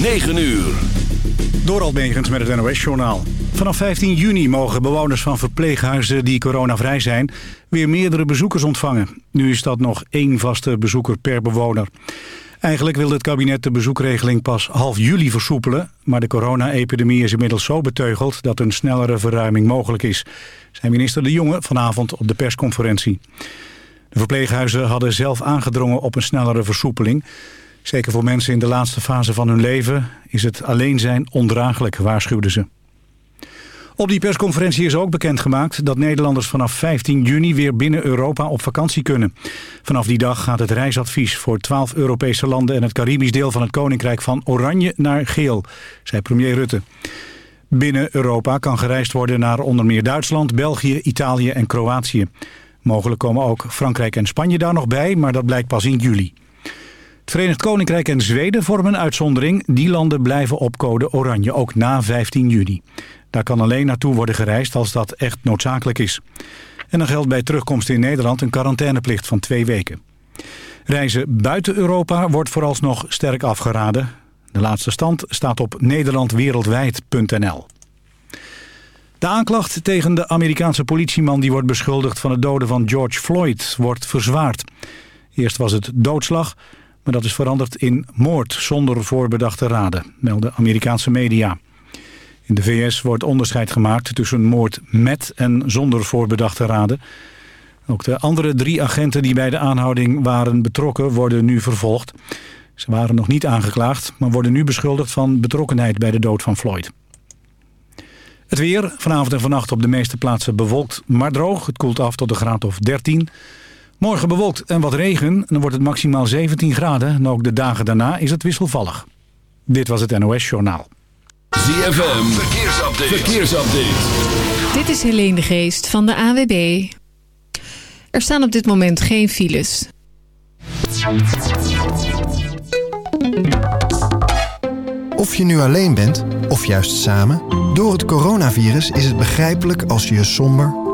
9 uur. Door Almegens met het NOS-journaal. Vanaf 15 juni mogen bewoners van verpleeghuizen die coronavrij zijn... weer meerdere bezoekers ontvangen. Nu is dat nog één vaste bezoeker per bewoner. Eigenlijk wilde het kabinet de bezoekregeling pas half juli versoepelen... maar de corona-epidemie is inmiddels zo beteugeld... dat een snellere verruiming mogelijk is... zei minister De Jonge vanavond op de persconferentie. De verpleeghuizen hadden zelf aangedrongen op een snellere versoepeling... Zeker voor mensen in de laatste fase van hun leven is het alleen zijn ondraaglijk, waarschuwden ze. Op die persconferentie is ook bekendgemaakt dat Nederlanders vanaf 15 juni weer binnen Europa op vakantie kunnen. Vanaf die dag gaat het reisadvies voor 12 Europese landen en het Caribisch deel van het Koninkrijk van oranje naar geel, zei premier Rutte. Binnen Europa kan gereisd worden naar onder meer Duitsland, België, Italië en Kroatië. Mogelijk komen ook Frankrijk en Spanje daar nog bij, maar dat blijkt pas in juli. Het Verenigd Koninkrijk en Zweden vormen een uitzondering. Die landen blijven op code oranje, ook na 15 juni. Daar kan alleen naartoe worden gereisd als dat echt noodzakelijk is. En dan geldt bij terugkomst in Nederland een quarantaineplicht van twee weken. Reizen buiten Europa wordt vooralsnog sterk afgeraden. De laatste stand staat op nederlandwereldwijd.nl. De aanklacht tegen de Amerikaanse politieman die wordt beschuldigd van het doden van George Floyd wordt verzwaard. Eerst was het doodslag, maar dat is veranderd in moord zonder voorbedachte raden, melden Amerikaanse media. In de VS wordt onderscheid gemaakt tussen moord met en zonder voorbedachte raden. Ook de andere drie agenten die bij de aanhouding waren betrokken worden nu vervolgd. Ze waren nog niet aangeklaagd, maar worden nu beschuldigd van betrokkenheid bij de dood van Floyd. Het weer, vanavond en vannacht op de meeste plaatsen bewolkt, maar droog. Het koelt af tot de graad of 13. Morgen bewolkt en wat regen, dan wordt het maximaal 17 graden. En ook de dagen daarna is het wisselvallig. Dit was het NOS Journaal. ZFM, verkeersupdate. verkeersupdate. Dit is Helene de Geest van de AWB. Er staan op dit moment geen files. Of je nu alleen bent, of juist samen... door het coronavirus is het begrijpelijk als je je somber,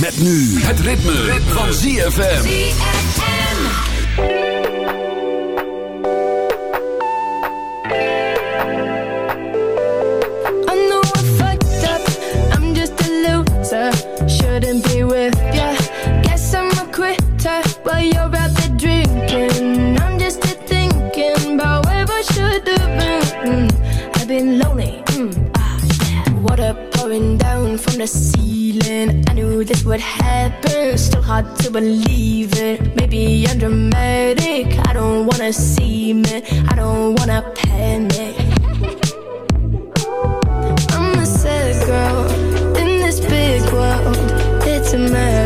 Met nu het ritme, van ZFM. ZFM. From the ceiling. I knew this would happen. Still hard to believe it. Maybe I'm dramatic. I don't wanna see me. I don't wanna panic. I'm a sad girl in this big world. It's a mad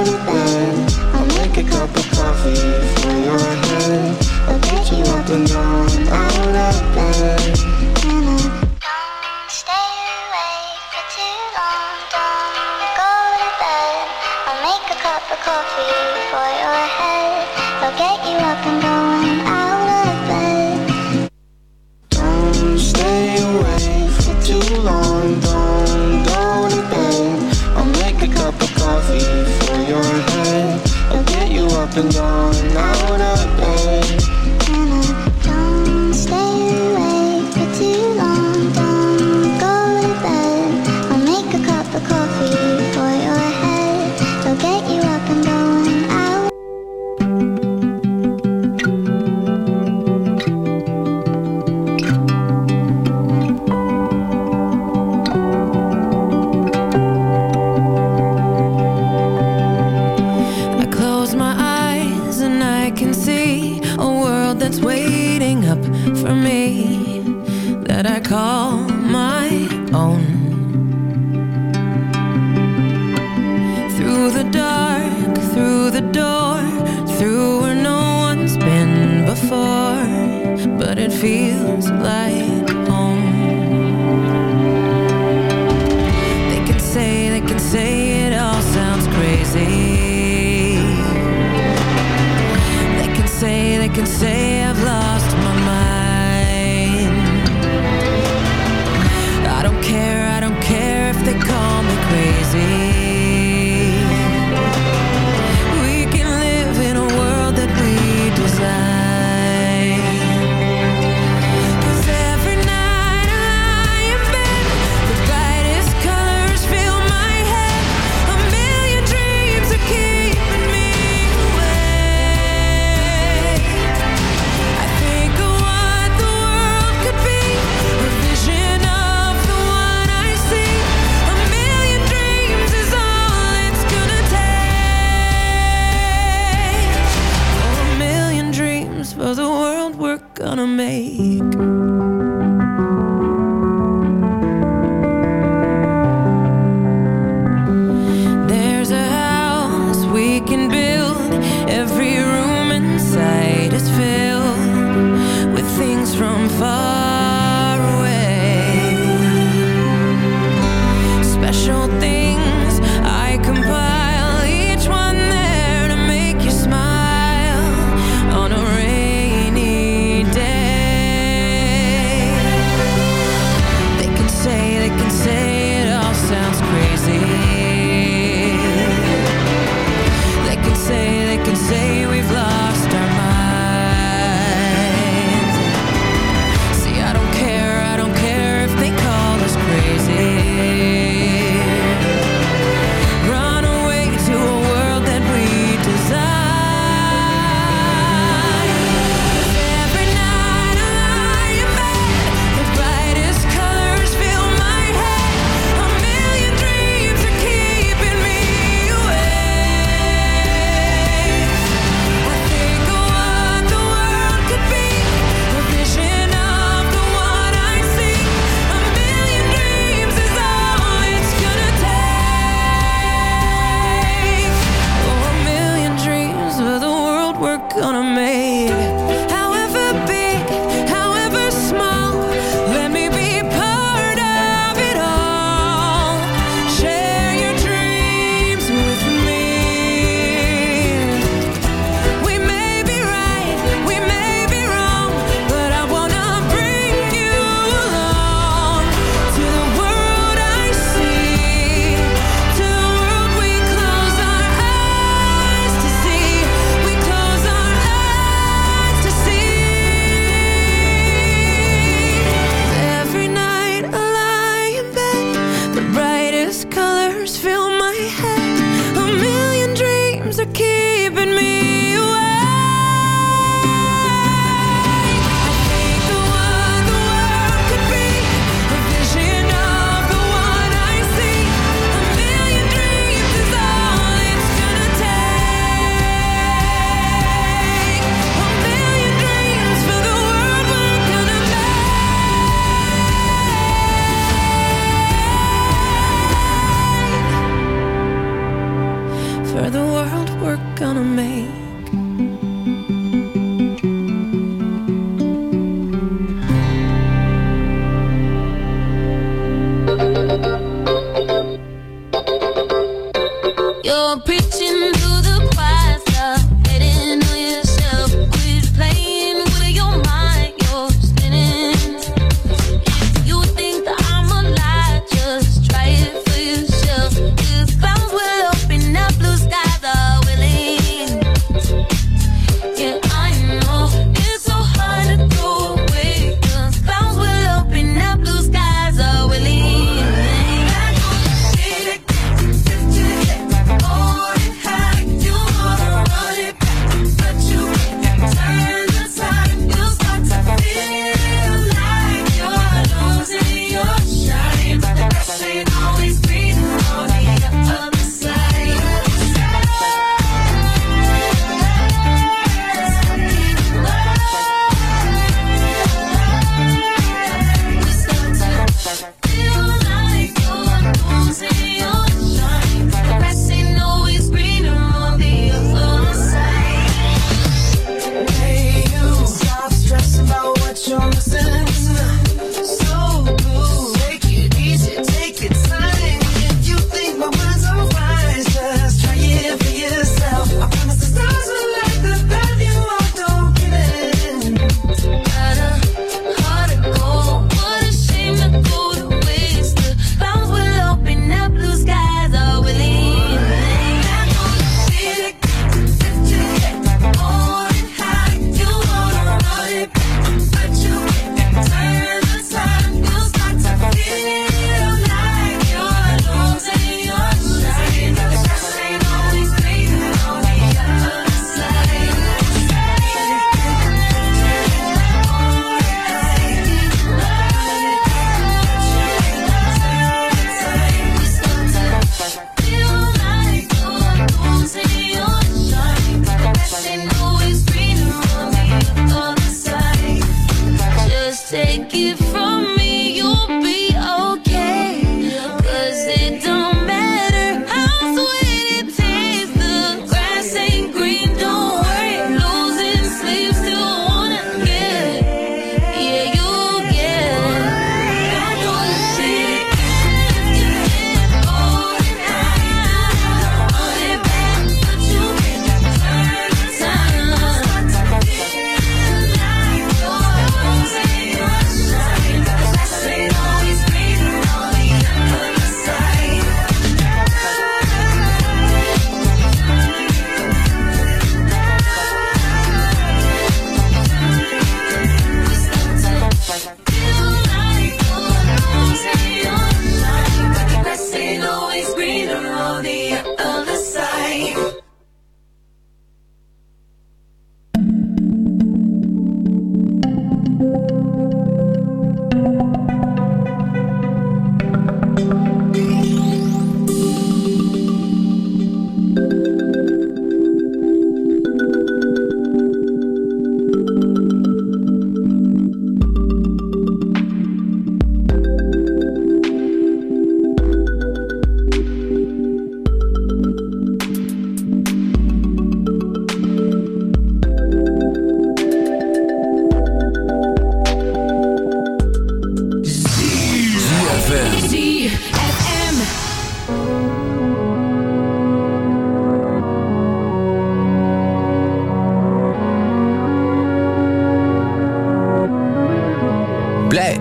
I'll make a cup of coffee for your head. I'll get you up and down, out of bed.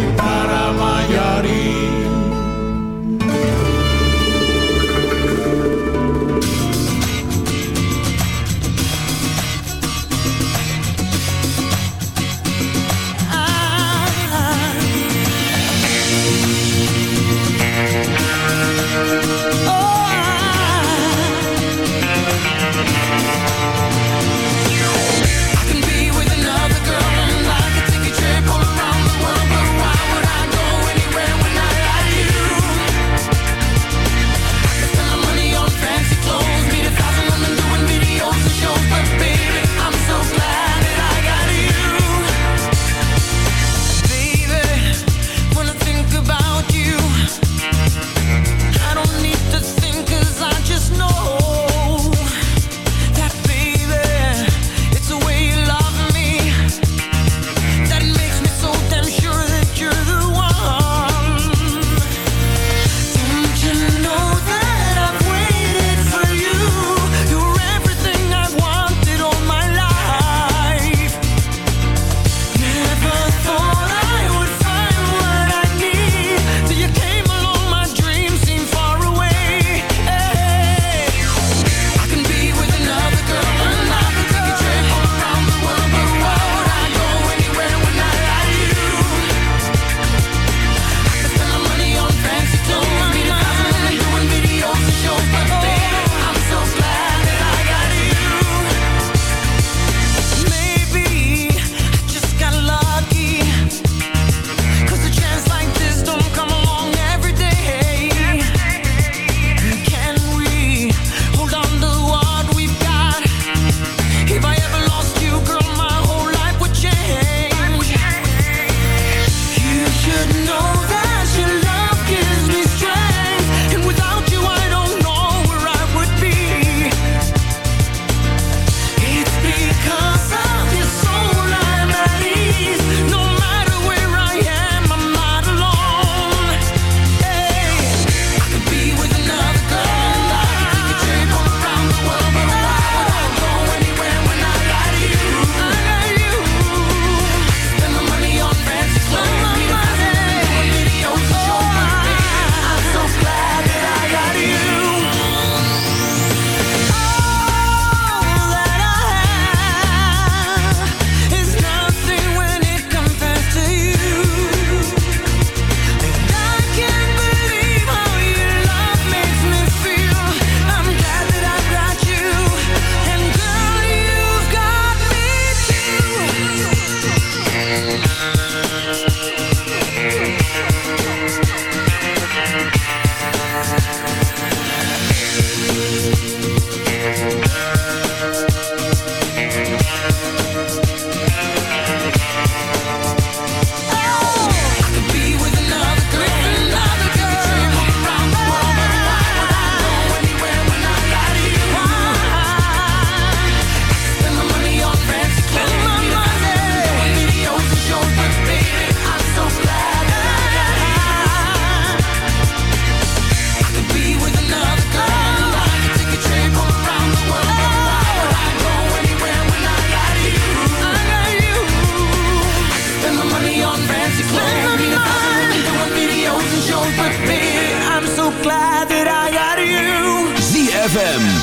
you.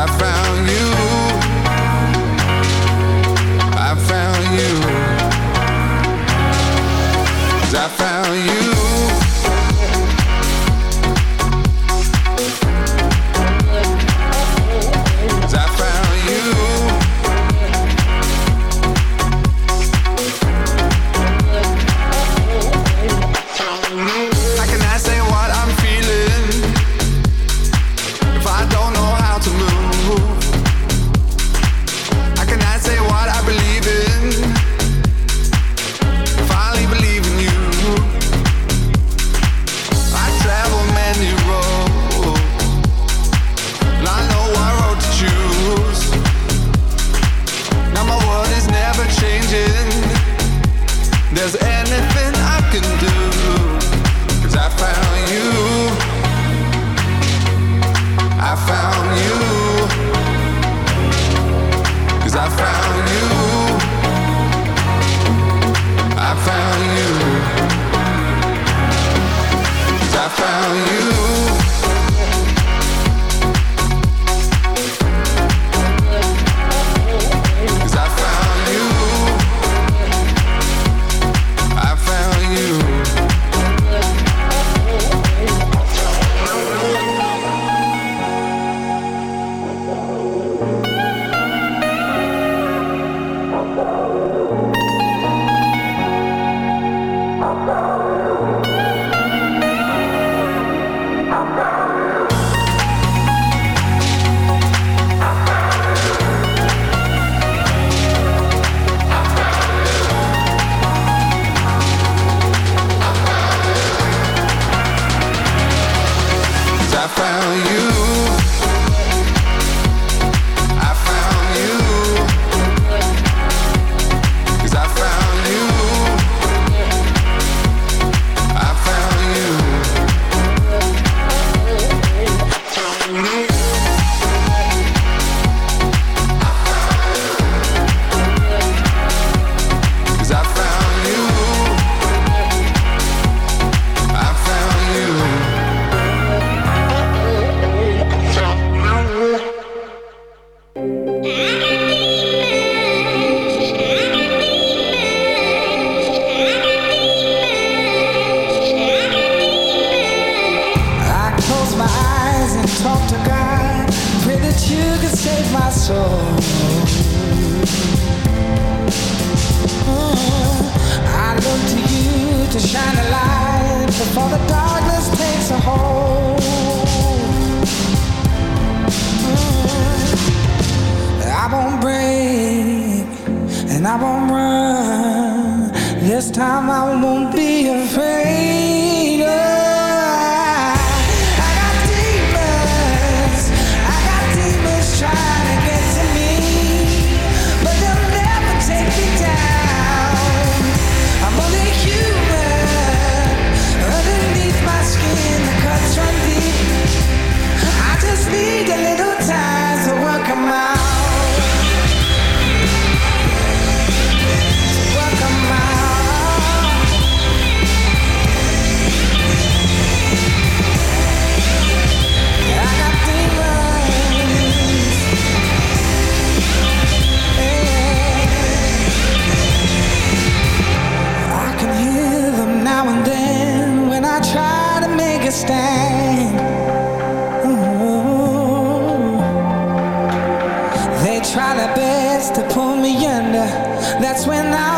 I found you. I found. Cause I found you. run. This time I won't be afraid. Of when I